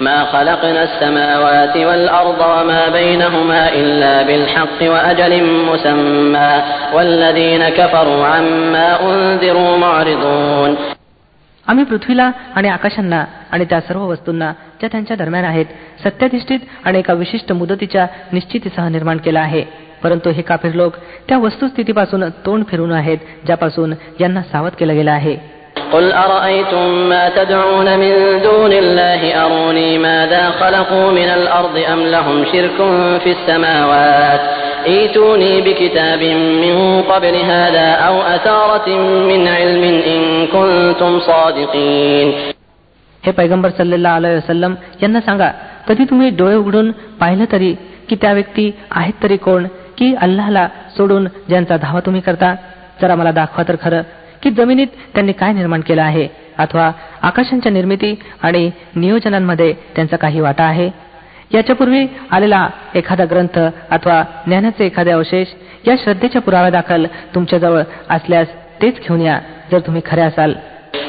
ما خلقنا السماوات والأرض وما بينهما إلا بالحق وأجل مسمى والذين كفروا عما أنذروا معرضون आम्ही पृथ्वीला आणि आकाशांना आणि त्या सर्व वस्तूंना ज्या त्यांच्या दरम्यान आहेत सत्याधिष्ठित आणि एका विशिष्ट मुदतीच्या निश्चितीसह निर्माण केला आहे परंतु हे काफिर लोक त्या वस्तुस्थितीपासून तोंड फिरून आहेत ज्यापासून यांना सावध केलं गेलं आहे قل أرأيتم ما تدعون من دون الله أروني ماذا خلقوا من الأرض أم لهم شرك في السماوات ايتوني بكتاب من قبل هذا أو أثارة من علم إن كنتم صادقين हे पैगंबर सल्लेला अलैहि वसल्लम यांना सांगा कधी तुम्ही डोळे उघडून पाहिलं तरी की त्या व्यक्ती आहेत तरी कोण की अल्लाहला सोडून ज्यांचा धावा तुम्ही करता जरा मला दाखवा तर खरं की जमिनीत त्यांनी काय निर्माण केलं आहे अथवा आकाशांच्या निर्मिती आणि नियोजनांमध्ये त्यांचा काही वाटा आहे याच्यापूर्वी आलेला एखादा ग्रंथ अथवा ज्ञानाचे एखादे अवशेष या श्रद्धेच्या पुराव्यादाखल तुमच्याजवळ असल्यास तेच घेऊन या जर तुम्ही खरे असाल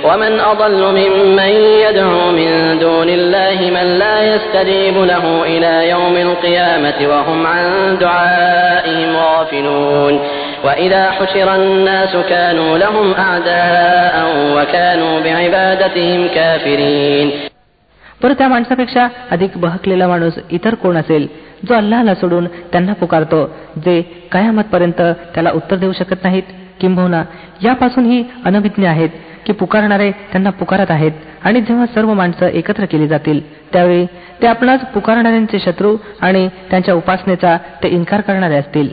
ومن أضل ممن يدعو من دون الله من لا يستجيب له إلى يوم القيامة وهم عن دعائهم غافلون وإذا حشر الناس كانوا لهم أعداء وكانوا بعبادتهم كافرين परत त्या माणसापेक्षा अधिक बहकलेला माणूस इतर कोण असेल जो अल्लाहला सोडून त्यांना पुकारतो जे कयामतपर्यंत त्याला उत्तर देऊ शकत नाहीत किंबहुना यापासूनही अनभिज्ञ आहेत की पुकारणारे त्यांना पुकारत आहेत आणि जेव्हा सर्व माणसं एकत्र केली जातील त्यावेळी ते आपणास पुकारणाऱ्यांचे शत्रू आणि त्यांच्या उपासनेचा ते इन्कार करणारे असतील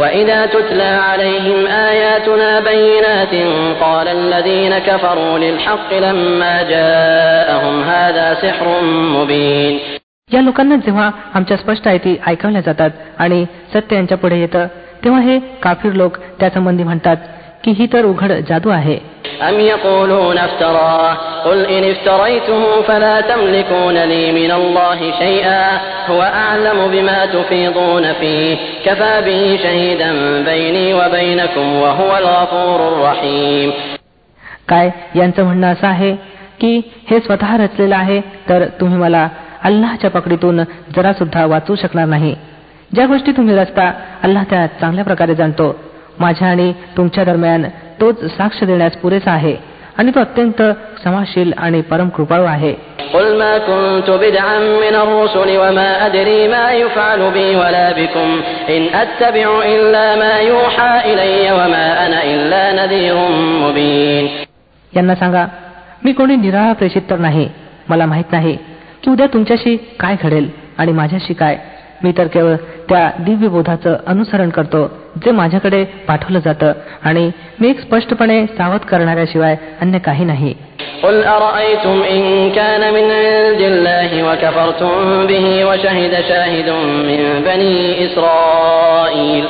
وإذا تتلى عليهم آياتنا بينات قال الذين كفروا للحق لما جاءهم هذا سحر مبين या लोकांना जेव्हा आमच्या स्पष्ट आयती ऐकवल्या जातात आणि सत्य यांच्या पुढे येतं तेव्हा हे काफीर लोक त्यासंबंधी म्हणतात की ही तर उघड जादू आहे أم يقولون افتراه قل إن افتريته فلا تملكون لي من الله شيئا هو أعلم بما تفيضون فيه كفى به شهيدا بيني وبينكم وهو الغفور الرحيم काय यांचं म्हणणं असं आहे की हे स्वतः रचलेलं आहे तर तुम्ही मला अल्लाहच्या पकडीतून जरा सुद्धा वाचवू शकणार नाही ज्या गोष्टी तुम्ही रचता अल्लाह त्या चांगल्या प्रकारे जाणतो माझ्या आणि तुमच्या दरम्यान तोच साक्ष देण्यास पुरेसा आहे आणि तो अत्यंत क्षमाशील आणि परम कृपाळू आहे قل ما كنت بدعا من الرسل وما أدري ما يفعل بي ولا بكم إن أتبع إلا ما يوحى إلي وما أنا إلا نذير مبين यांना सांगा मी कोणी निराळा प्रेषित तर नाही मला माहित नाही की उद्या तुमच्याशी काय घडेल आणि माझ्याशी काय मी तर केवळ त्या दिव्य बोधाचं अनुसरण करतो जे माझ्याकडे पाठवलं जातं आणि मी एक स्पष्टपणे सावध करणाऱ्याशिवाय अन्य काही नाही قل أرأيتم إن كان من عند الله وكفرتم به وشهد شاهد من بني إسرائيل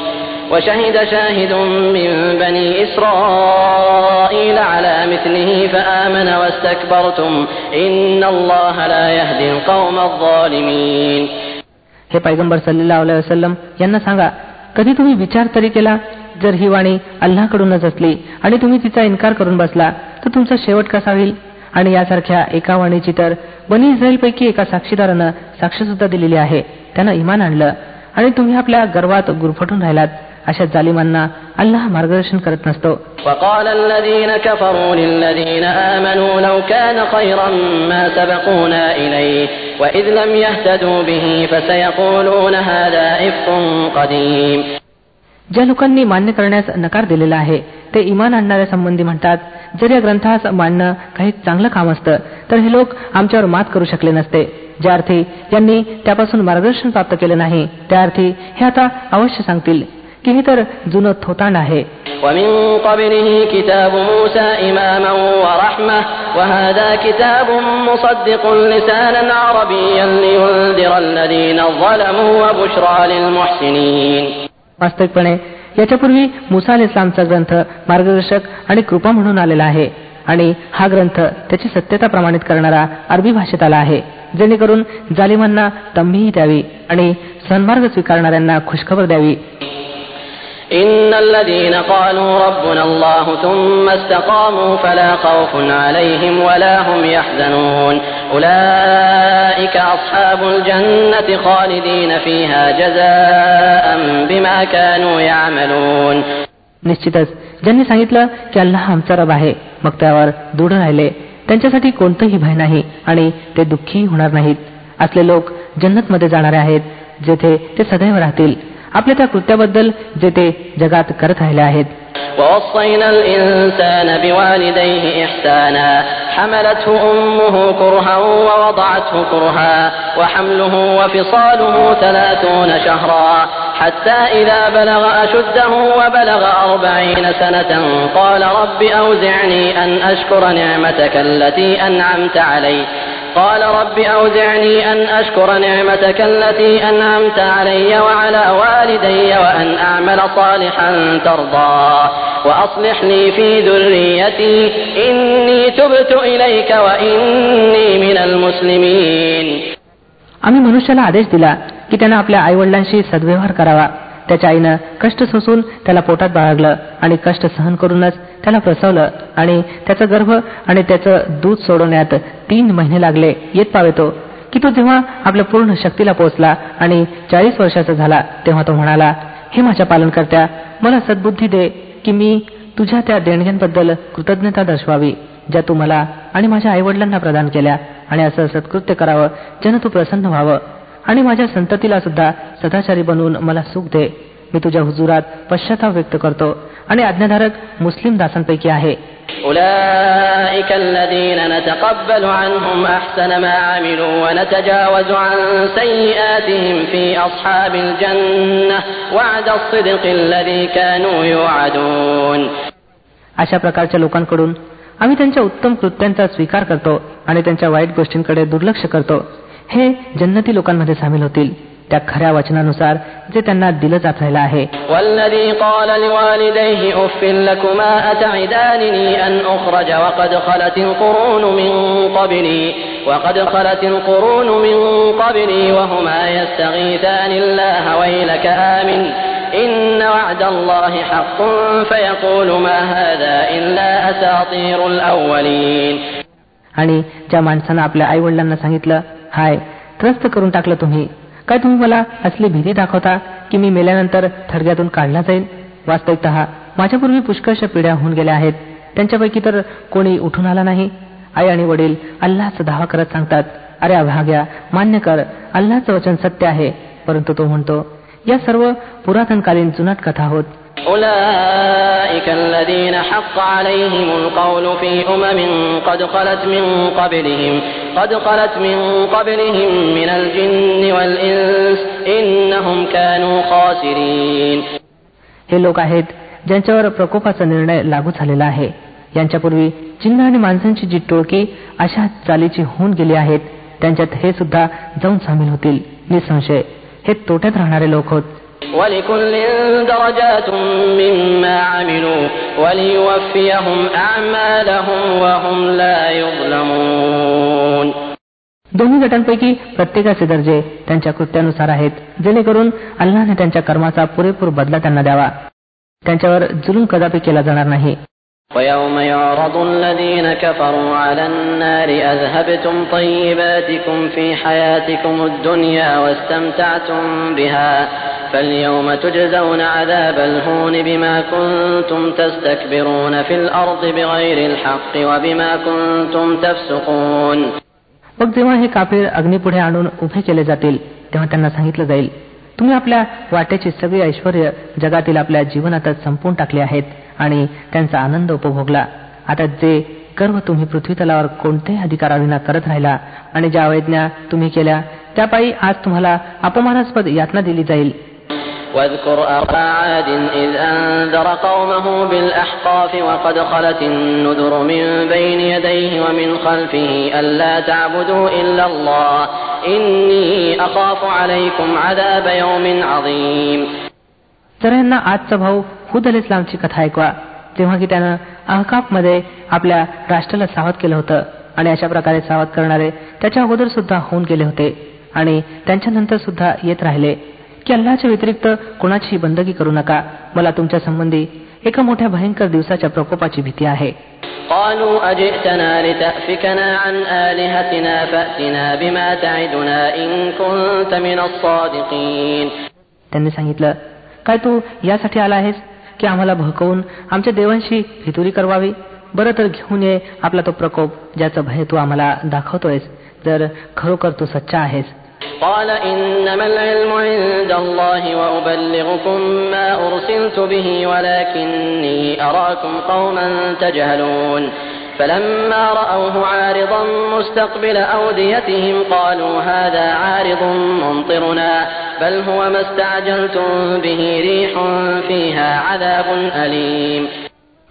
وشهد شاهد من بني إسرائيل على مثله فآمن واستكبرتم إن الله لا يهدي القوم الظالمين हे पैगंबर सल्लेला वसलम यांना सांगा कधी तुम्ही विचार तरी केला? जर ही वाणी अल्लाकडूनच असली आणि तुम्ही तिचा इन्कार करून बसला तर तुमचा शेवट कसा होईल? आणि यासारख्या एका वाणीची तर बनी इस्रायलपैकी एका साक्षीदारानं साक्ष सुद्धा दिलेली आहे. त्यानं इमान आणलं आणि तुम्ही आपल्या गर्वात गुरफटून राहिलात. अशा जालिमांना अल्लाह मार्गदर्शन करत नसतो وقال الذين كفروا للذين آمنوا لو كان خيرا ما سبقونا إليه وإذ لم يهتدوا به فسيقولون هذا إفق قديم ज्या लोकांनी मान्य करण्यास नकार दिलेला आहे ते इमान आणणाऱ्या संबंधी म्हणतात जर या ग्रंथास मांडणं काही चांगलं काम असतं तर हे लोक आमच्यावर मात करू शकले नसते ज्या अर्थी यांनी त्यापासून मार्गदर्शन प्राप्त केलं नाही त्या अर्थी हे आता अवश्य सांगतील की ही तर जुनं थोतांड आहे. वास्तविकपणे याच्यापूर्वी मुसा अल इस्लामचा ग्रंथ मार्गदर्शक आणि कृपा म्हणून आलेला आहे आणि हा ग्रंथ त्याची सत्यता प्रमाणित करणारा अरबी भाषेत आला आहे जेणेकरून जालिमांना तंबीही द्यावी आणि सन्मार्ग स्वीकारणाऱ्यांना खुशखबर द्यावी. إن الذين قالوا ربنا الله ثم استقاموا فلا خوف عليهم ولا هم يحزنون أولئك أصحاب الجنة خالدين فيها جزاء بما كانوا يعملون निश्चितच ज्यांनी सांगितलं की अल्लाह आमचा रब आहे मग त्यावर दृढ राहिले त्यांच्यासाठी कोणतंही भय नाही आणि ते दुःखी होणार नाहीत असले लोक जन्नतमध्ये जाणारे आहेत जेथे ते सदैव राहतील आपल्या त्या कृत्याबद्दल जे ते जगात करत राहिले आहेत ووصينا الإنسان بوالديه إحسانا حملته أمه كرها ووضعته كرها وحمله وفصاله ثلاثون شهرا حتى إذا بلغ أشده وبلغ أربعين سنة قال رب أوزعني أن أشكر نعمتك التي أنعمت علي قال رب أوزعني أن أشكر نعمتك التي أنعمت علي وعلى والدي وأن أعمل صالحا ترضاه وأصلح لي في ذريتي إني تبت إليك وإني من المسلمين आम्ही मनुष्याला आदेश दिला की त्यानं आपल्या आईवडिलांशी सद्व्यवहार करावा त्याच्या आईनं कष्ट सोसून त्याला पोटात बाळगलं आणि कष्ट सहन करूनच त्याला प्रसवलं आणि त्याचा गर्भ आणि त्याचं दूध सोडवण्यात तीन महिने लागले. येत पावेतो की तो जेव्हा आपल्या पूर्ण शक्तीला पोहोचला आणि चाळीस वर्षाचा झाला तेव्हा तो म्हणाला हे माझ्या पालनकर्त्या मला सद्बुद्धी दे की मी तुझ्या त्या देणग्यांबद्दल कृतज्ञता दर्शवावी ज्या तू मला आणि माझ्या आईवडिलांना प्रदान केल्या. आणि असं सत्कृत्य करावं ज्यानं तू प्रसन्न व्हावं. आणि माझ्या संततीला सुद्धा सदाचारी बनवून मला सुख दे. मी तुझ्या हुजुरात पश्चाताप व्यक्त करतो. आणि आज्ञाधारक मुस्लिम दासांपैकी आहे أولئك الذين نتقبل عنهم أحسن ما عملوا ونتجاوز عن سيئاتهم في أصحاب الجنة وعد الصدق الذي كانوا يوعدون अशा प्रकारच्या लोकांकडून आम्ही त्यांच्या उत्तम कृत्यांचा स्वीकार करतो आणि त्यांच्या वाईट गोष्टींकडे दुर्लक्ष करतो हे जन्नती लोकांमध्ये सामील होतील त्या खऱ्या वचनानुसार जे त्यांना दिलं जात राहिलं आहे والذي قال لوالديه أف لكما أتعدانني أن أخرج وقد خلت القرون من قبلي وقد خلت القرون من قبلي وهما يستغيثان الله ويلك آمن إن وعد الله حق فيقول ما هذا إلا أساطير الأولين आणि ज्या माणसानं आपल्या आई वडिलांना सांगितलं हाय त्रस्त करून टाकलं तुम्ही काय तुम्ही मला असली भीती दाखवता की मी मेल्यानंतर थडग्यातून काढला जाईल वास्तविकत माझ्यापूर्वी पुष्कळशा पिढ्या होऊन गेल्या आहेत. त्यांच्यापैकी तर कोणी उठून आला नाही. आई आणि वडील अल्लाचा धावा करत सांगतात अरे अभाग्या मान्य कर अल्लाचं वचन सत्य आहे. परंतु तो म्हणतो या सर्व पुरातनकालीन जुनाट कथा होत أولئك الذين حق عليهم القول في أمم قد خلت من قبلهم قد خلت من قبلهم من الجن والإنس إنهم كانوا خاسرين हे लोक आहेत ज्यांच्यावर प्रकोपाचा निर्णय लागू झालेला आहे यांच्यापूर्वी चिन्ह आणि माणसांची जी टोळकी अशा चालीची होऊन गेली आहेत त्यांच्यात हे सुद्धा जाऊन सामील होतील निसंशय हे तोट्यात राहणारे लोक होत ولكل درجات مما عملوا وليوفيهم أعمالهم وهم لا يظلمون दोन्ही गटांपैकी प्रत्येकाचे दर्जे त्यांच्या कृत्यानुसार आहेत जेणेकरून अल्लाने त्यांच्या कर्माचा पुरेपूर बदला त्यांना द्यावा त्यांच्यावर जुलूम कदापि केला जाणार नाही ويوم يعرض الذين كفروا على النار أذهبتم طيباتكم في حياتكم الدنيا واستمتعتم بها فاليوم تجزون عذاب الهون بما كنتم تستكبرون في الأرض بغير الحق وبما كنتم تفسقون मग जेव्हा हे काफीर अग्निपुढे आणून उभे केले जातील तेव्हा त्यांना सांगितलं जाईल तुम्ही आपल्या वाटेची सगळी ऐश्वर जगातील आपल्या जीवनातच संपून टाकले आहेत आणि त्यांचा आनंद उपभोगला आता जे गर्व तुम्ही पृथ्वी तलावर कोणत्याही अधिकाराविना करत राहिला आणि ज्या अवैज्ञा तुम्ही केल्या त्यापायी आज तुम्हाला अपमानास्पद यातना दिली जाईल واذكر أخا عاد إذ أنذر قومه بالأحقاف وقد خلت النذر من بين يديه ومن خلفه ألا تعبدوا إلا الله إني أخاف عليكم عذاب يوم عظيم जर यांना आजचा भाऊ हुद अल इस्लामची कथा ऐकवा. तेव्हा की त्यानं मध्ये आपल्या राष्ट्राला सावध केलं होतं आणि अशा प्रकारे सावध करणारे त्याच्या अगोदर सुद्धा होऊन गेले होते आणि त्यांच्यानंतर सुद्धा येत राहिले. की अल्लाच्या व्यतिरिक्त कोणाची बंदगी करू नका. मला तुमच्या संबंधी एका मोठ्या भयंकर दिवसाच्या प्रकोपाची भीती आहे. त्यांनी सांगितलं काय तू यासाठी आला आहेस? की आम्हाला भकवून आमच्या देवांशी फितुरी करवावी? बरं तर घेऊन ये आपला तो प्रकोप ज्याचा भय तू आम्हाला दाखवतोयस. जर खरोखर तू सच्चा आहेस. قال إنما العلم عند الله وأبلغكم ما أرسلت به ولكني أراكم قوما تجهلون فلما رأوه عارضا مستقبل أوديتهم قالوا هذا عارض ممطرنا بل هو ما استعجلتم به ريح فيها عذاب أليم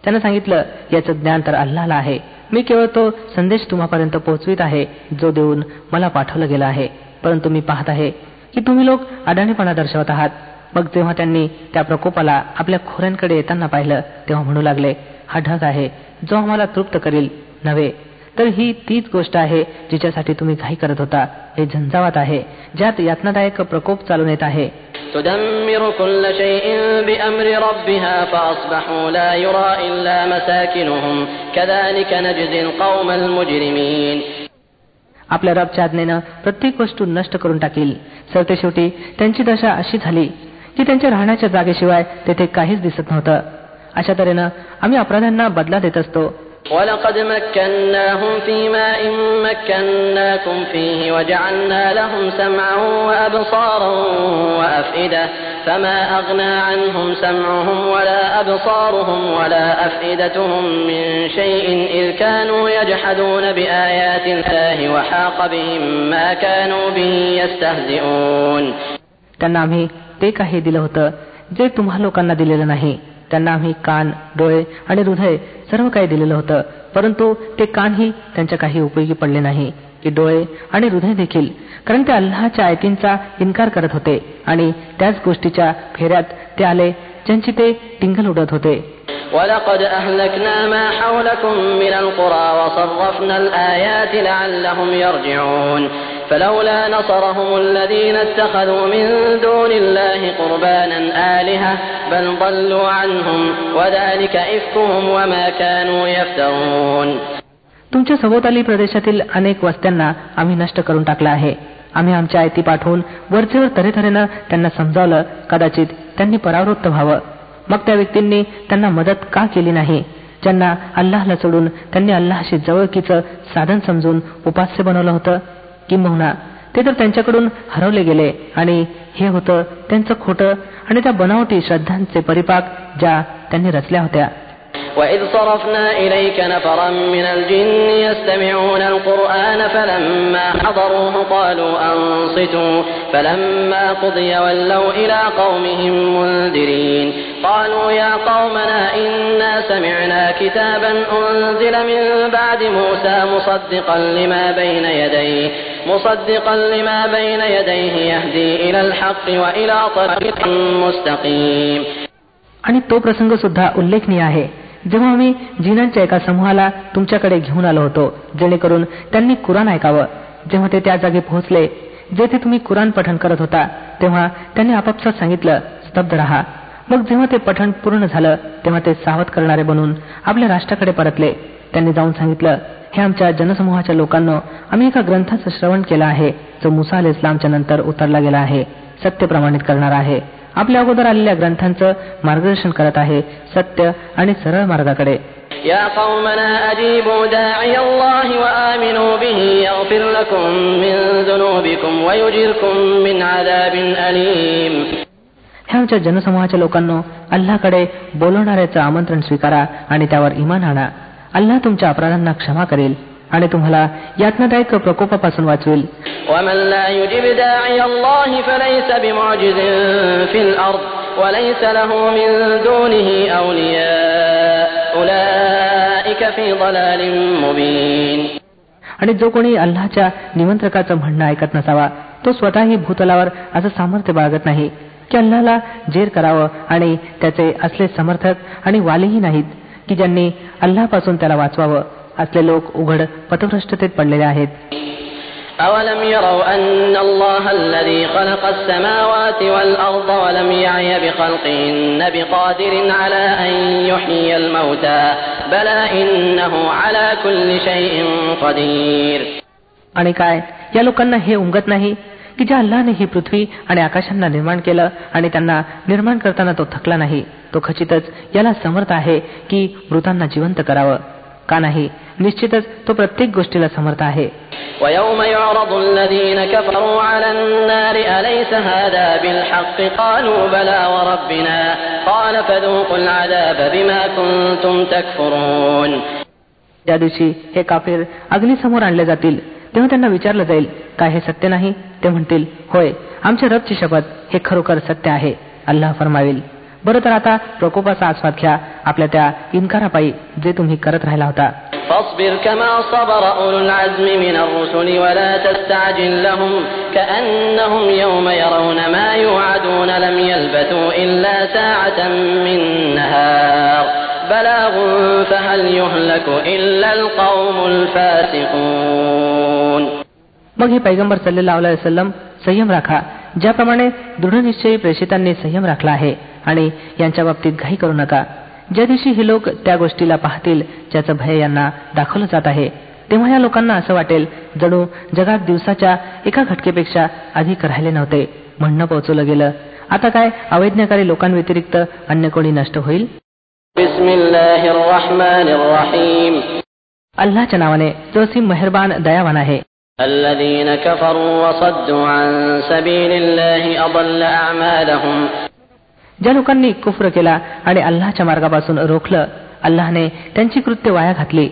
त्यानं सांगितलं याचं ज्ञान तर अल्लाला आहे मी केवळ तो संदेश तुम्हापर्यंत पोहोचवित आहे जो देऊन मला पाठवलं गेला आहे परंतु मी पाहत आहे की तुम्ही लोक अडाणीपणा दर्शवत आहात मग जेव्हा त्यांनी त्या प्रकोपाला आपल्या खोऱ्यांकडे येताना पाहिलं तेव्हा म्हणू लागले हा ढग आहे जो आम्हाला तृप्त करील नव्हे? तर ही तीच गोष्ट आहे जिच्यासाठी तुम्ही घाई करत होता. हे झंझावात आहे ज्यात यातनादायक प्रकोप चालून येत आहे. आपल्या रबच्या आज्ञेनं प्रत्येक वस्तू नष्ट करून टाकील. सरते शेवटी त्यांची दशा अशी झाली की त्यांच्या राहण्याच्या जागेशिवाय तेथे काहीच दिसत नव्हतं. अशा तऱ्हेनं आम्ही अपराध्यांना बदला देत असतो ولقد مكناهم في ماء مكناكم فيه وجعلنا لهم سمعا وأبصارا وأفئدة فما أغنى عنهم سمعهم ولا أبصارهم ولا أفئدتهم من شيء إذ كانوا يجحدون بآيات الله وحاق بهم ما كانوا به يستهزئون त्यांना आम्ही ते काही दिलं होतं जे तुम्हा लोकांना दिलेलं नाही त्यांना आम्ही कान डोळे आणि हृदय सर्व काही दिलेलं होतं. परंतु ते कानही त्यांच्या काही उपयोगी पडले नाही. की डोळे आणि हृदय देखील. कारण ते अल्लाच्या आयतींचा इन्कार करत होते आणि त्याच गोष्टीच्या फेऱ्यात ते आले ज्यांची ते टिंगल उडत होते. ولقد أهلكنا ما حولكم من القرى وصرفنا الآيات لعلهم يرجعون فلولا نصرهم الذين اتخذوا من دون الله قربانا آلهة بل ضلوا عنهم وذلك إفكهم وما كانوا يفترون तुमच्या सभोवताली प्रदेशातील अनेक वस्त्यांना आम्ही नष्ट करून टाकला आहे आम्ही आमच्या आयती पाठवून वरचेवर तऱ्हेतऱ्हेनं त्यांना समजावलं कदाचित त्यांनी परावृत्त व्हावं मग त्या व्यक्तींनी त्यांना मदत का केली नाही ज्यांना अल्लाहला सोडून त्यांनी अल्लाहशी जवळकीचं साधन समजून उपास्य बनवलं होतं किंबहुना ते तर त्यांच्याकडून हरवले गेले आणि हे होतं त्यांचं खोटं आणि त्या बनावटी श्रद्धांचे परिपाक ज्या त्यांनी रचल्या होत्या وإذ صرفنا إليك نفرا من الجن يستمعون القرآن فلما حضروه قالوا أنصتوا فلما قضي ولوا إلى قومهم منذرين قالوا يا قومنا إنا سمعنا كتابا أنزل من بعد موسى مصدقا لما بين يديه مصدقا لما بين يديه يهدي إلى الحق وإلى طريق مستقيم आणि तो प्रसंग सुद्धा उल्लेखनीय आहे जेव्हा आम्ही जिनांच्या एका समूहाला तुमच्याकडे घेऊन आलो होतो जेणेकरून त्यांनी कुराण ऐकावं जेव्हा ते त्या जागी पोहोचले जेथे तुम्ही कुराण पठण करत होता तेव्हा त्यांनी आपापसात सांगितलं स्तब्ध रहा मग जेव्हा ते पठण पूर्ण झालं तेव्हा ते सावध करणारे बनून आपल्या राष्ट्राकडे परतले त्यांनी जाऊन सांगितलं हे आमच्या जनसमूहाच्या लोकांना आम्ही एका ग्रंथाचं श्रवण केलं आहे जो मुसा अल इस्लामच्या नंतर उतरला गेला आहे सत्य प्रमाणित करणार आहे आपल्या अगोदर आलेल्या ग्रंथांचं मार्गदर्शन करत आहे सत्य आणि सरळ मार्गाकडे يا قومنا أجيبوا داعي الله وآمنوا به يغفر لكم من ذنوبكم ويجركم من عذاب أليم ह्या आमच्या जनसमूहाच्या लोकांनो अल्लाकडे बोलवणाऱ्याचं आमंत्रण स्वीकारा आणि त्यावर इमान आणा. अल्लाह तुमच्या अपराधांना क्षमा करेल आणि तुम्हाला यातनादायक प्रकोपापासून वाचवेल. आणि जो कोणी अल्लाच्या निमंत्रकाचं म्हणणं ऐकत नसावा तो स्वतःही भूतलावर असं सामर्थ्य बाळगत नाही. की अल्लाला जेर करावं आणि त्याचे असले समर्थक आणि वालीही नाहीत की ज्यांनी अल्लापासून त्याला वाचवावं असले लोक उघड पथभ्रष्टतेत पडलेले आहेत أولم يروا أن الله الذي خلق السماوات والأرض ولم يعي بخلقهن بقادر على أن يحيي الموتى بلى إنه على كل شيء قدير आणि काय या लोकांना हे उमगत नाही की ज्या अल्लाने ही पृथ्वी आणि आकाशांना निर्माण केलं आणि त्यांना निर्माण करताना तो थकला नाही तो खचितच याला समर्थ आहे की मृतांना जिवंत करावं का नाही निश्चितच तो प्रत्येक गोष्टीला समर्थ आहे ويوم يعرض الذين كفروا على النار أليس هذا بالحق قالوا بلى وربنا قال فذوقوا العذاب بما كنتم تكفرون त्या दिवशी हे काफिर अग्नीसमोर आणले जातील तेव्हा त्यांना विचारलं जाईल काय हे सत्य नाही ते म्हणतील होय आमच्या रबची शपथ हे खरोखर सत्य आहे अल्लाह फरमावेल बरं तर आता प्रकोपाचा आस्वाद घ्या आपल्या त्या इन्कारापायी जे तुम्ही करत राहिला होता فاصبر كما صبر أولو العزم من الرسل ولا تستعجل لهم كأنهم يوم يرون ما يوعدون لم يلبثوا إلا ساعة من نهار بلاغ فهل يهلك إلا القوم الفاسقون मग हे पैगंबर सल्ल अलैहि वसल्लम संयम राखा ज्याप्रमाणे दृढ निश्चयी प्रेषितांनी संयम राखला आहे आणि यांच्या बाबतीत घाई करू नका. ज्या दिवशी हे लोक त्या गोष्टीला पाहतील ज्याचं भय यांना दाखवलं जात आहे तेव्हा या लोकांना असं वाटेल जणू जगात दिवसाच्या एका घटकेपेक्षा अधिक राहिले नव्हते. म्हणणं पोहोचवलं गेलं. आता काय अवैज्ञकारी लोकांव्यतिरिक्त अन्य कोणी नष्ट होईल? अल्लाच्या नावाने तो मेहरबान दयावान आहे. الذين كفروا وصدوا عن سبيل الله أضل أعمالهم ज्या लोकांनी कुफ्र केला आणि अल्लाच्या मार्गापासून रोखलं अल्लाहने त्यांची कृत्य वाया घातली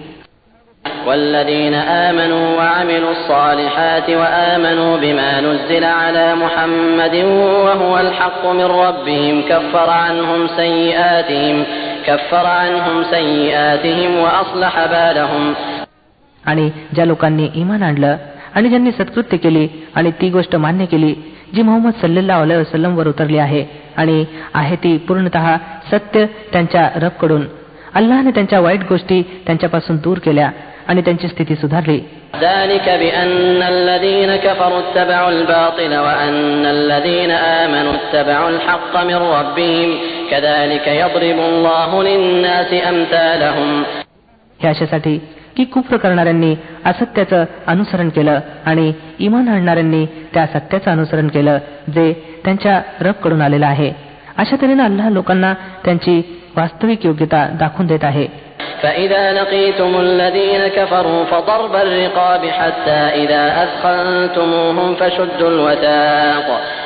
والذين آمنوا وعملوا الصالحات وآمنوا بما نزل على محمد وهو الحق من ربهم كفر عنهم سيئاتهم كفر عنهم سيئاتهم وأصلح بالهم आणि ज्या लोकांनी इमान आणलं आणि ज्यांनी सत्कृत्य केली आणि ती गोष्ट मान्य केली जी मोहम्मद सल्लल्लाहु अलैहि वसल्लम वर उतरली आहे आणि आहे ती पूर्णतः सत्य त्यांच्या रबकडून. अल्लाने त्यांच्या वाईट गोष्टी त्यांच्यापासून दूर केल्या आणि त्यांची स्थिती सुधारली. हे अशासाठी की कुप्र करणाऱ्यांनी असत्याचं अनुसरण केलं आणि इमान आणणाऱ्यांनी त्या सत्याचं अनुसरण केलं जे त्यांच्या रबकडून आलेलं आहे अशा तऱ्हेनं अल्लाह लोकांना त्यांची वास्तविक योग्यता दाखवून देत आहे فإذا لقيتم الذين كفروا فضرب الرقاب حتى إذا أثخنتموهم فشدوا الوثاق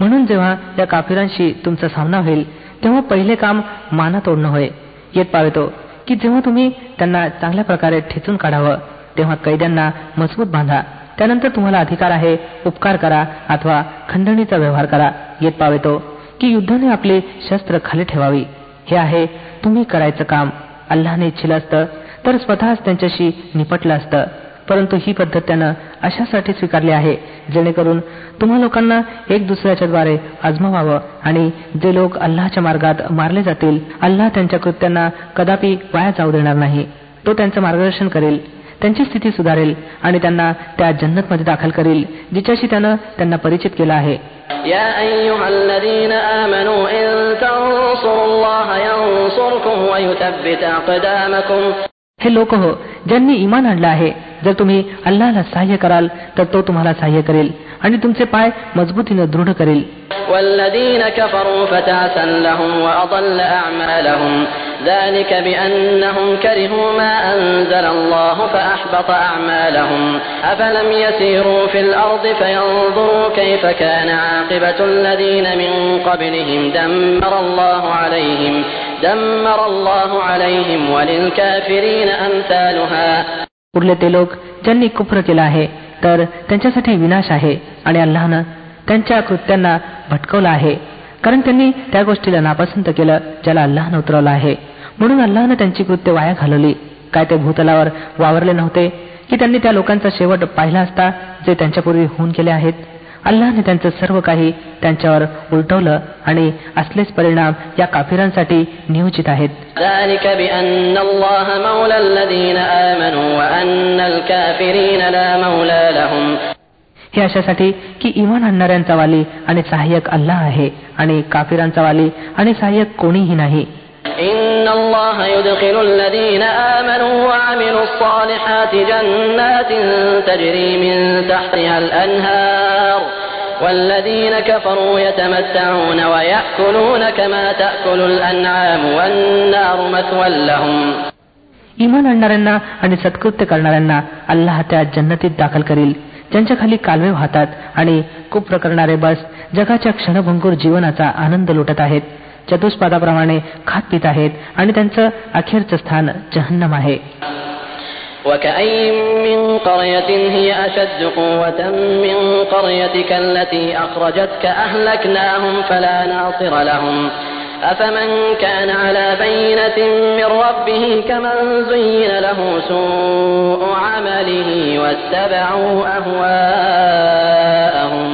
म्हणून जेव्हा या काफिरांशी तुमचा सामना होईल तेव्हा पहिले काम माना तोडणं होय. येत पावेतो की जेव्हा तुम्ही त्यांना चांगल्या प्रकारे ठेचून काढावं तेव्हा कैद्यांना मजबूत बांधा. त्यानंतर तुम्हाला अधिकार आहे उपकार करा अथवा खंडणीचा व्यवहार करा. येत पावेतो की युद्धाने आपले शस्त्र खाली ठेवावी. हे आहे तुम्ही करायचं काम. अल्लाने इच्छिलं असतं तर स्वतःच त्यांच्याशी निपटलं असतं. परंतु ही पद्धत त्यानं अशासाठी स्वीकारली आहे जेणेकरून तुम्हा लोकांना एक दुसऱ्याच्या द्वारे आजमावावं आणि जे लोक अल्लाच्या मार्गात मारले जातील अल्लाह त्यांच्या कृत्यांना कदापि वाया जाऊ देणार नाही. तो त्यांचं मार्गदर्शन करेल त्यांची स्थिती सुधारेल आणि त्यांना त्या जन्नतमध्ये दाखल करील जिच्याशी त्यानं त्यांना परिचित केलं आहे. हे लोक हो ज्यांनी इमान आणलं आहे जर तुम्ही अल्लाला सहाय्य कराल तर तो तुम्हाला सहाय्य करेल आणि तुमचे पाय मजबूतीनं दृढ करेल उरले ते लोक ज्यांनी कुप्र केला आहे तर त्यांच्यासाठी विनाश आहे आणि अल्लानं त्यांच्या कृत्यांना भटकवलं आहे. कारण त्यांनी त्या गोष्टीला नापसंत केलं ज्याला अल्लानं उतरवलं आहे. म्हणून अल्लानं त्यांची कृत्य वाया घालवली. काय ते भूतलावर वावरले नव्हते की त्यांनी त्या लोकांचा शेवट पाहिला असता जे त्यांच्यापूर्वी होऊन गेले आहेत? अल्लाहने त्यांचं सर्व काही त्यांच्यावर उलटवलं आणि असलेच परिणाम या काफिरांसाठी नियोजित आहेत. हे अशासाठी की इमान आणणाऱ्यांचा वाली आणि सहाय्यक अल्लाह आहे आणि काफिरांचा वाली आणि सहाय्यक कोणीही नाही. إن الله يدخل الذين آمنوا وعملوا الصالحات جنات تجري من تحتها الأنهار والذين كفروا يتمتعون ويأكلون كما تأكل الأنعام والنار مثوى لهم इमान आणणाऱ्यांना आणि सत्कृत्य करणाऱ्यांना अल्लाह त्या जन्नतीत दाखल करील ज्यांच्या खाली कालवे वाहतात आणि कुप्र करणारे बस जगाच्या क्षणभंगूर जीवनाचा आनंद लुटत आहेत चतुष्पादाप्रमाणे खात पित आहेत आणि त्यांचं अखेरचं स्थान जहन्नम आहे وكأين من قرية هي أشد قوة من قريتك التي أخرجتك أهلكناهم فلا ناصر لهم أفمن كان على بينة من ربه كمن زين له سوء عمله واتبعوا أهواءهم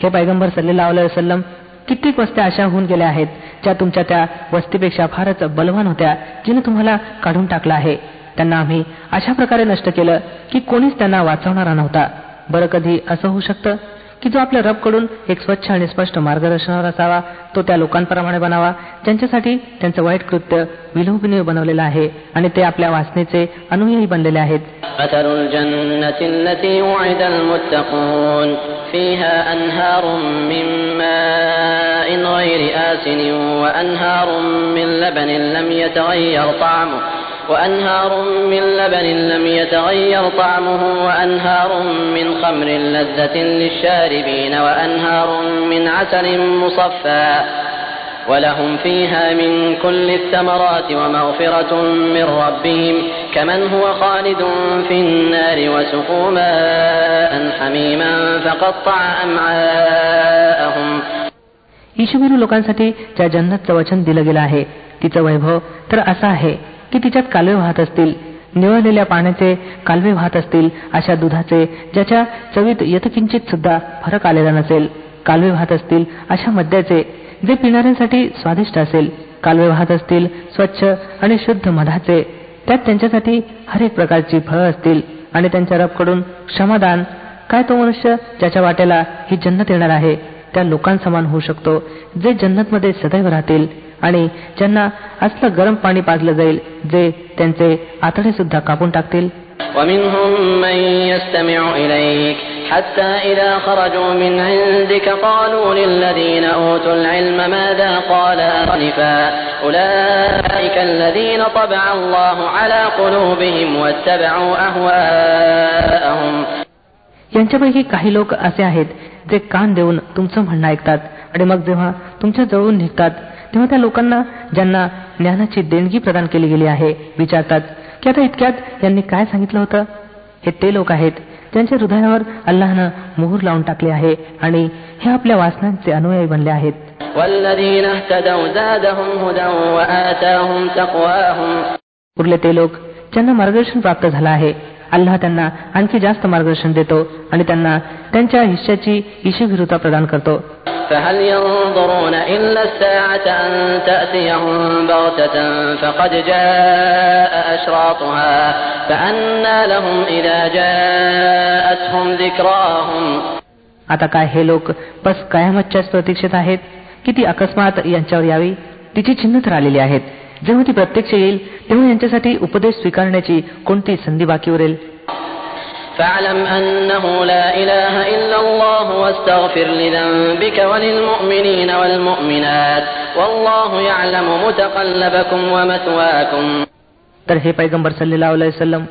हे पैगंबर सल्लेला वसलम कित्येक वस्त्या अशा होऊन गेल्या आहेत ज्या तुमच्या त्या वस्तीपेक्षा फारच बलवान होत्या जिने तुम्हाला काढून टाकलं आहे. त्यांना आम्ही अशा प्रकारे नष्ट केलं की कोणीच त्यांना वाचवणारा नव्हता. बरं कधी असं होऊ शकतं? की जो आपल्या रबकडून एक स्वच्छ आणि स्पष्ट मार्गदर्शनावर असावा तो त्या लोकांप्रमाणे बनावा ज्यांच्यासाठी त्यांचं वाईट कृत्य विलोभनीय बनवलेलं आहे आणि ते आपल्या वासनेचे अनुयायी बनलेले आहेत. مثل الجنة التي وعد المتقون فيها أنهار من ماء غير آسن وأنهار من لبن لم يتغير طعمه وأنهار من لبن لم يتغير طعمه وأنهار من خمر لذة للشاربين وأنهار من عسل مصفى ولهم فيها من كل الثمرات ومغفرة من ربهم كمن هو خالد في النار وسقوا ماء حميما فقطع أمعاءهم ईशुभिरू लोकांसाठी ज्या जन्नतचं वचन दिलं गेलं आहे तिचं वैभव तर असं आहे की तिच्यात कालवे वाहत असतील निवळलेल्या पाण्याचे कालवे वाहत असतील अशा दुधाचे ज्याच्या चवीत यथकिंचित सुद्धा फरक आलेला नसेल कालवे वाहत असतील अशा मद्याचे जे पिणाऱ्यांसाठी स्वादिष्ट असेल कालवे वाहत असतील स्वच्छ आणि शुद्ध मधाचे त्यात त्यांच्यासाठी हर एक प्रकारची फळं असतील आणि त्यांच्या रबकडून क्षमादान काय तो मनुष्य ज्याच्या वाट्याला ही जन्नत येणार आहे त्या लोकांसमान होऊ शकतो जे जन्नतमध्ये सदैव राहतील आणि ज्यांना असलं गरम पाणी पाजलं जाईल जे त्यांचे आतडे सुद्धा कापून टाकतील ومنهم من يستمع إليك حتى إذا خرجوا من عندك قالوا للذين أوتوا العلم ماذا قال آنفا أولئك الذين طبع الله على قلوبهم واتبعوا أهواءهم यांच्यापैकी काही लोक असे आहेत जे कान देऊन तुमचं म्हणणं ऐकतात आणि मग जेव्हा तुमच्या जवळून निघतात तेव्हा त्या लोकांना ज्यांना ज्ञानाची देणगी प्रदान केली गेली आहे विचारतात की आता इतक्यात यांनी काय सांगितलं होतं? हे ते लोक आहेत ज्यांच्या हृदयावर अल्लानं मोहर लावून टाकले आहे आणि हे आपल्या वासनांचे अनुयायी बनले आहेत. उरले ते लोक ज्यांना मार्गदर्शन प्राप्त झालं आहे अल्लाह त्यांना आणखी जास्त मार्गदर्शन देतो आणि त्यांना त्यांच्या हिश्श्याची ईशविरुता प्रदान करतो فهل ينظرون إلا الساعة أن تأتيهم بغتة فقد جاء أشراطها فأنى لهم إذا جاءتهم ذكراهم आता काय हे लोक बस कयामतच्याच प्रतीक्षेत आहेत की ती अकस्मात यांच्यावर यावी तिची चिन्ह तर आलेली आहेत जेव्हा ती प्रत्यक्ष येईल तेव्हा यांच्यासाठी उपदेश स्वीकारण्याची कोणती संधी बाकी उरेल? तर हे पैगंबर सल्लेला वसलम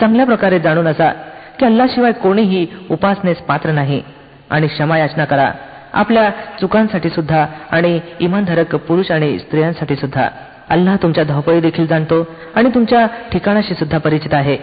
चांगल्या प्रकारे जाणून असा की अल्लाशिवाय कोणीही उपासनेस पात्र नाही. आणि क्षमा याचना करा. आपल्या चुकांसाठी सुद्धा आणि इमानधारक पुरुष आणि स्त्रियांसाठी सुद्धा. अल्लाह तुमच्या धावपळी देखील जाणतो आणि तुमच्या ठिकाणाशी सुद्धा परिचित आहे.